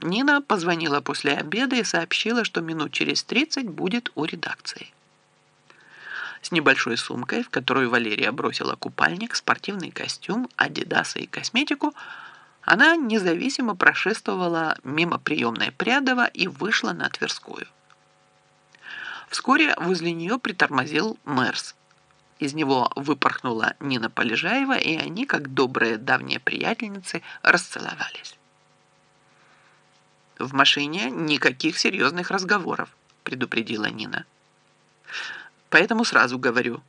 Нина позвонила после обеда и сообщила, что минут через 30 будет у редакции. С небольшой сумкой, в которую Валерия бросила купальник, спортивный костюм, адидасы и косметику, она независимо прошествовала мимо приемной Прядова и вышла на Тверскую. Вскоре возле нее притормозил Мерс. Из него выпорхнула Нина Полежаева, и они, как добрые давние приятельницы, расцеловались. «В машине никаких серьезных разговоров», — предупредила Нина. «Поэтому сразу говорю,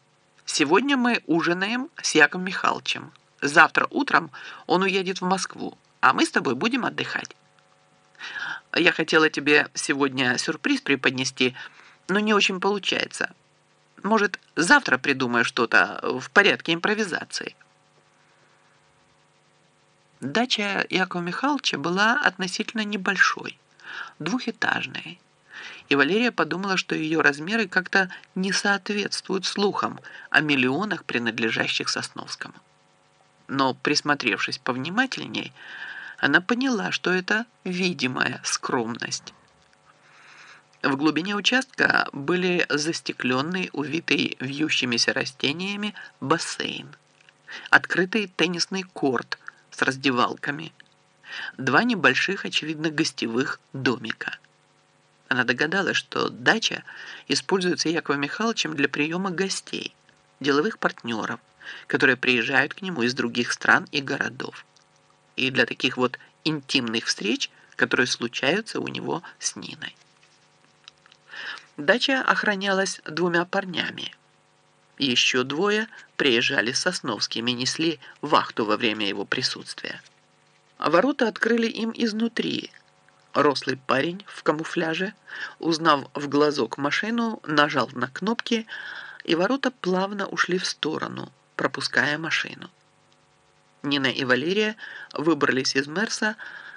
сегодня мы ужинаем с Яковом Михайловичем. Завтра утром он уедет в Москву, а мы с тобой будем отдыхать. Я хотела тебе сегодня сюрприз преподнести, но не очень получается. Может, завтра придумаю что-то в порядке импровизации». Дача Якова Михайловича была относительно небольшой, двухэтажной, и Валерия подумала, что ее размеры как-то не соответствуют слухам о миллионах, принадлежащих Сосновскому. Но, присмотревшись повнимательней, она поняла, что это видимая скромность. В глубине участка были застекленный, увитый вьющимися растениями бассейн, открытый теннисный корт – с раздевалками, два небольших, очевидно, гостевых домика. Она догадалась, что дача используется Яковом Михайловичем для приема гостей, деловых партнеров, которые приезжают к нему из других стран и городов. И для таких вот интимных встреч, которые случаются у него с Ниной. Дача охранялась двумя парнями – еще двое приезжали с Сосновскими, несли вахту во время его присутствия. Ворота открыли им изнутри. Рослый парень в камуфляже, узнав в глазок машину, нажал на кнопки, и ворота плавно ушли в сторону, пропуская машину. Нина и Валерия выбрались из Мерса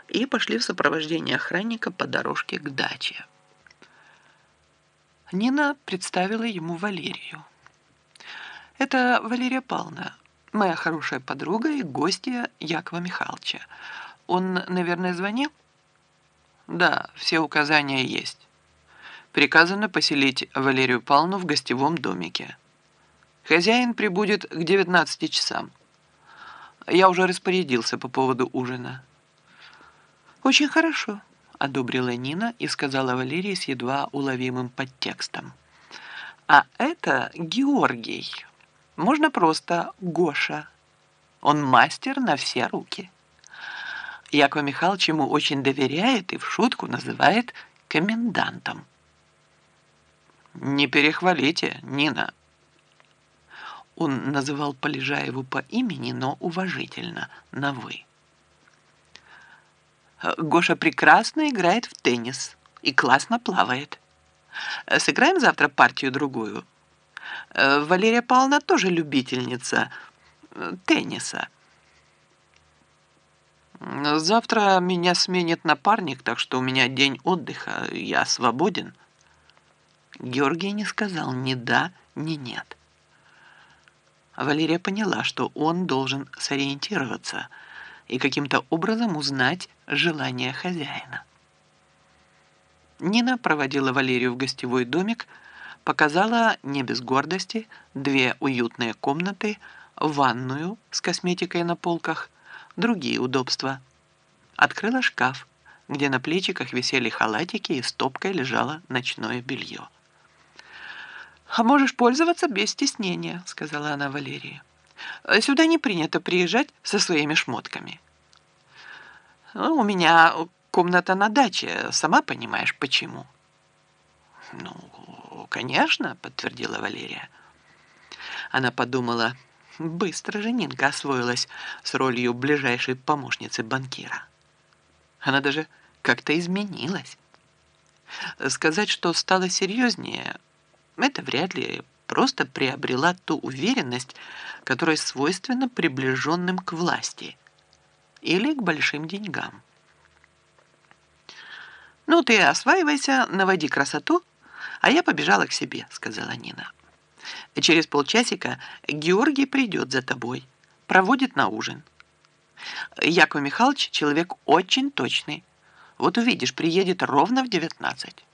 и пошли в сопровождении охранника по дорожке к даче. Нина представила ему Валерию. Это Валерия Павловна, моя хорошая подруга и гостья Якова Михайловича. Он, наверное, звонил? Да, все указания есть. Приказано поселить Валерию Павловну в гостевом домике. Хозяин прибудет к 19 часам. Я уже распорядился по поводу ужина. Очень хорошо, одобрила Нина и сказала Валерии с едва уловимым подтекстом. А это Георгий. Можно просто Гоша. Он мастер на все руки. Яков Михайлович ему очень доверяет и в шутку называет комендантом. «Не перехвалите, Нина». Он называл Полежаеву по имени, но уважительно, на «вы». Гоша прекрасно играет в теннис и классно плавает. Сыграем завтра партию-другую?» Э, Валерия Павловна тоже любительница э, тенниса. Завтра меня сменит напарник, так что у меня день отдыха, я свободен. Георгий не сказал ни да, ни нет. Валерия поняла, что он должен сориентироваться и каким-то образом узнать желание хозяина. Нина проводила Валерию в гостевой домик, показала не без гордости две уютные комнаты, ванную с косметикой на полках, другие удобства. Открыла шкаф, где на плечиках висели халатики и стопкой лежало ночное белье. «А можешь пользоваться без стеснения», — сказала она Валерии. «Сюда не принято приезжать со своими шмотками». «Ну, «У меня комната на даче, сама понимаешь, почему». «Ну, конечно», — подтвердила Валерия. Она подумала, быстро же Нинка освоилась с ролью ближайшей помощницы банкира. Она даже как-то изменилась. Сказать, что стала серьезнее, это вряд ли просто приобрела ту уверенность, которая свойственна приближенным к власти или к большим деньгам. «Ну, ты осваивайся, наводи красоту», а я побежала к себе, сказала Нина. Через полчасика Георгий придет за тобой, проводит на ужин. Яков Михайлович человек очень точный. Вот увидишь, приедет ровно в девятнадцать.